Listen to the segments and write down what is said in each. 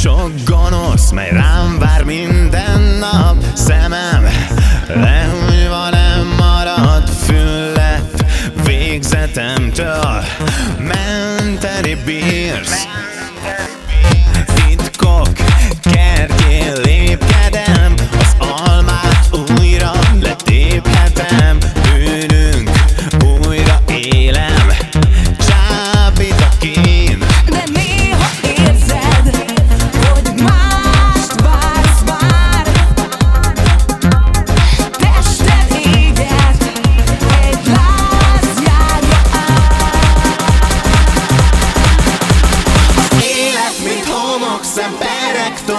Sok gonosz, mely rám vár minden nap. Szemem lehunyva nem marad füllet. Végzetemtől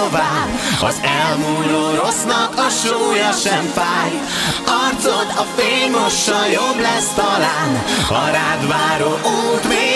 tovább Az elmúló rossznak a súlya sem fáj. Arcod a fény mossa jobb lesz talán. A rád váró út még